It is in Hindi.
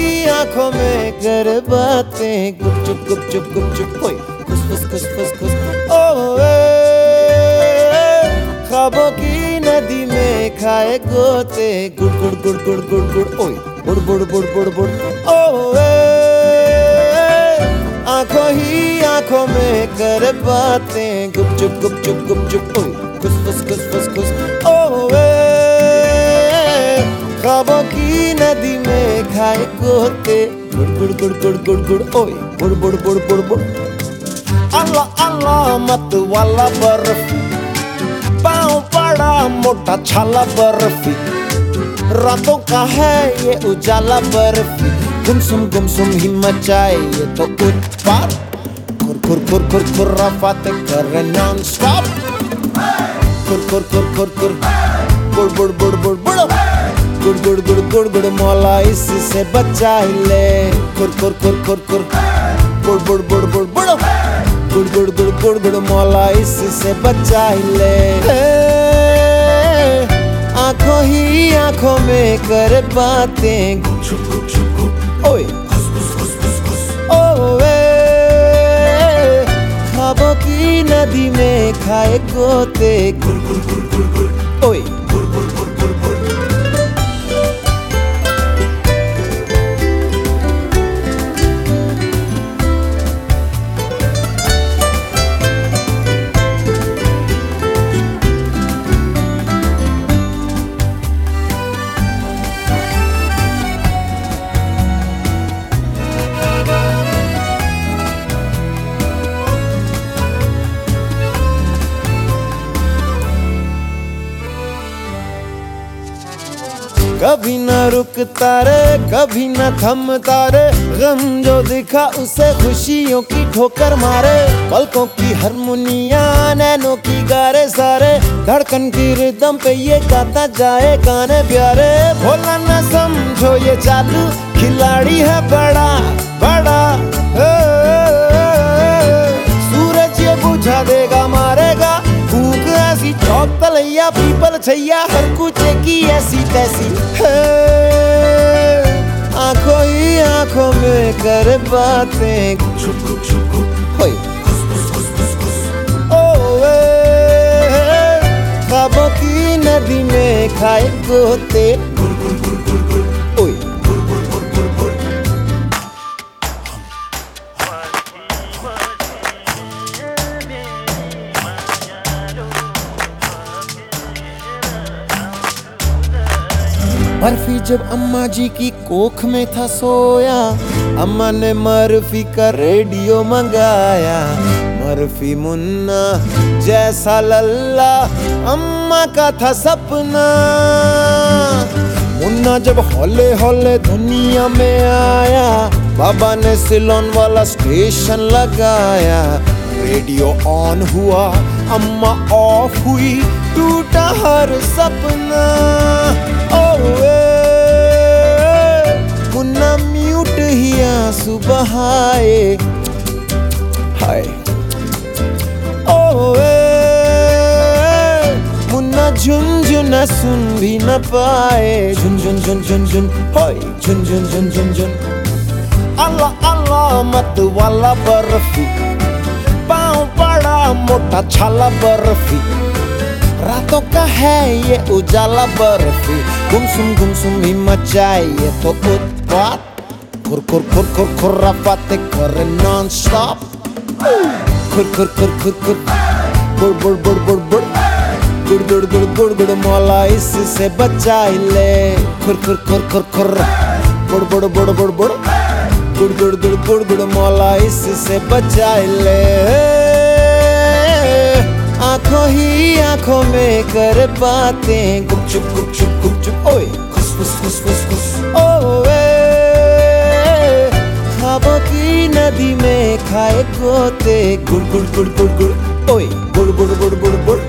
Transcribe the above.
आँखों आँखों में कर बातें। गुपचुप गुपचुप गुपचुप ओए खुस खुस खुस खुश खुस ओए ख्वाबों की नदी में खाए गोते। गुड़ गुड़ गुड़ गुड़ गुड़ गुड़। ओए, बुड़ बुड़ बुड़ बुड़ बुड़। ओए, आँखों ही आँखों में कर बातें। गुपचुप गुपचुप गुपचुप ओए खुस खुस खुस की नदी में खाए गोते गुड़ गुड़ गुड़ गुड़ गुड़ गुड़ ओए बुड़ बुड़ बुड़ बुड़ बुड़ अल्लाह अल्लाह मत वाला बर्फ़ पाँव बड़ा मोटा छाला बर्फ़ी रातों का है ये उजाला बर्फ़ी गुमसुम गुमसुम ही मचाए ये तो उत्पात खुर खुर खुर खुर खुर्राफात कर नॉन स्टॉप खुर खुर खुर खुर खुर बुड़ बुड़ बुड़ बुड़ बुड़ गुड़ गुड़ गुड़ गुड़ गुड़ मौला इससे बचा ही ले खुर खुर खुर खुर खुर बुड़ बुड़ बुड़ बुड़ बुड़ गुड़ गुड़ गुड़ गुड़ गुड़ मौला इससे बचा ही ले आँखों ही आँखों में कर बातें ओए ओए ख्वाबों की नदी में खाए गोते ओए कभी न रुकता रे, कभी न थमता रे। गम जो दिखा उसे खुशियों की ठोकर मारे। पलकों की हारमोनिया, नैनों की गारे सारे। धड़कन की रिदम पे ये गाता जाए गाने प्यारे। भोला न समझो ये चालू, खिलाड़ी है बड़ा। चौक पीपल छैया हर कुछ की ऐसी तैसी। आँखों ही आँखों में कर बातें। खाबों की नदी में खाए गोते। ओए बर्फ़ी जब अम्मा जी की कोख में था सोया, अम्मा ने मर्फी का रेडियो मंगाया। मर्फी मुन्ना जैसा लल्ला, अम्मा का था सपना। मुन्ना जब हौले हौले दुनिया में आया, बाबा ने सिलोन वाला स्टेशन लगाया। रेडियो ऑन हुआ, अम्मा ऑफ़ हुई, टूटा हर सपना। ओए, मुन्ना म्यूट ही आँसू बहाए। हाय। ओए, मुन्ना झुनझुना सुन भी न पाए। झुन झुन झुन होय झुन झुन झुन। अल्लाह अल्लाह मत वाला बर्फ़ी। मोटा छाला बर्फ़ी रातों का है ये उजाला बर्फ़ी गुमसुम गुमसुम ही मचाए तो उत्पात खुर खुर खुर खुर खुर्राफाते कर नॉन स्टॉप खुर खुर खुर खुर खुर बुड़ बुड़ बुड़ बुड़ बुड़ गुड़ गुड़ गुड़ गुड़ गुड़ मौला इससे बचा ले खुर खुर खुर खुर खुर बुड़ बुड़ बुड़ बुड़ बुड़ गुड़ गुड़ गुड़ गुड़ गुड़ मौला इससे बचा ही ले आँखों में कर बातें। गुपचुप गुपचुप गुपचुप ओए, खुस खुस खुस खुस खुस। ओए, खाबों की नदी में खाए गोते। गुड़ गुड़ गुड़ गुड़ गुड़। ओए, गुड़ गुड़ गुड़ गुड़ गुड़।